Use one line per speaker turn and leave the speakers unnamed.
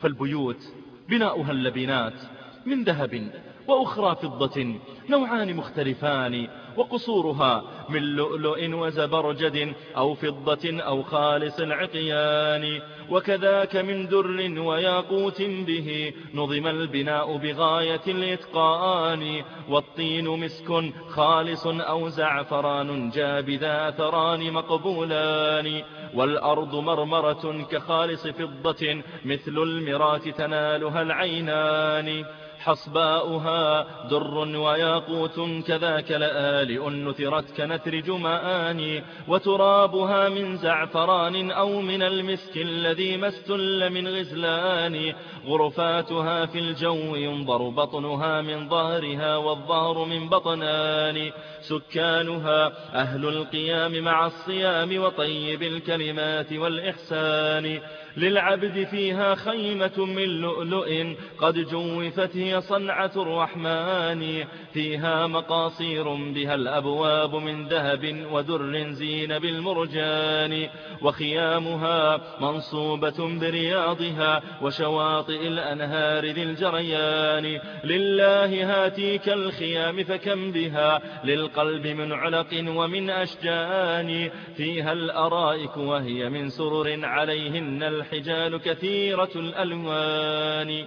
فالبيوت بناؤها اللبنات من ذهب وأخرى فضة نوعان مختلفان وقصورها من لؤلؤ وزبرجد أو فضة أو خالص العقيان. وكذاك من در وياقوت به نظم البناء بغاية الإتقان. والطين مسك خالص أو زعفران جاب ذا ثران مقبولان. والأرض مرمرة كخالص فضة مثل المرات تنالها العينان. حصباؤها در وياقوت كذاك لآلئ نثرت كنثر جمآن وترابها من زعفران أو من المسك الذي ما استل من غزلان غرفاتها في الجو ينظر بطنها من ظهرها والظهر من بطنان سكانها أهل القيام مع الصيام وطيب الكلمات والإحسان للعبد فيها خيمة من لؤلؤ قد جوفت هي صنعة الرحمن. فيها مقاصير بها الأبواب من ذهب ودر زين بالمرجان. وخيامها منصوبة برياضها وشواطئ الأنهار ذي الجريان. لله هاتيك الخيام فكم بها للقلب من علق ومن أشجان. فيها الأرائك وهي من سرر عليهن الحجال كثيرة الألوان.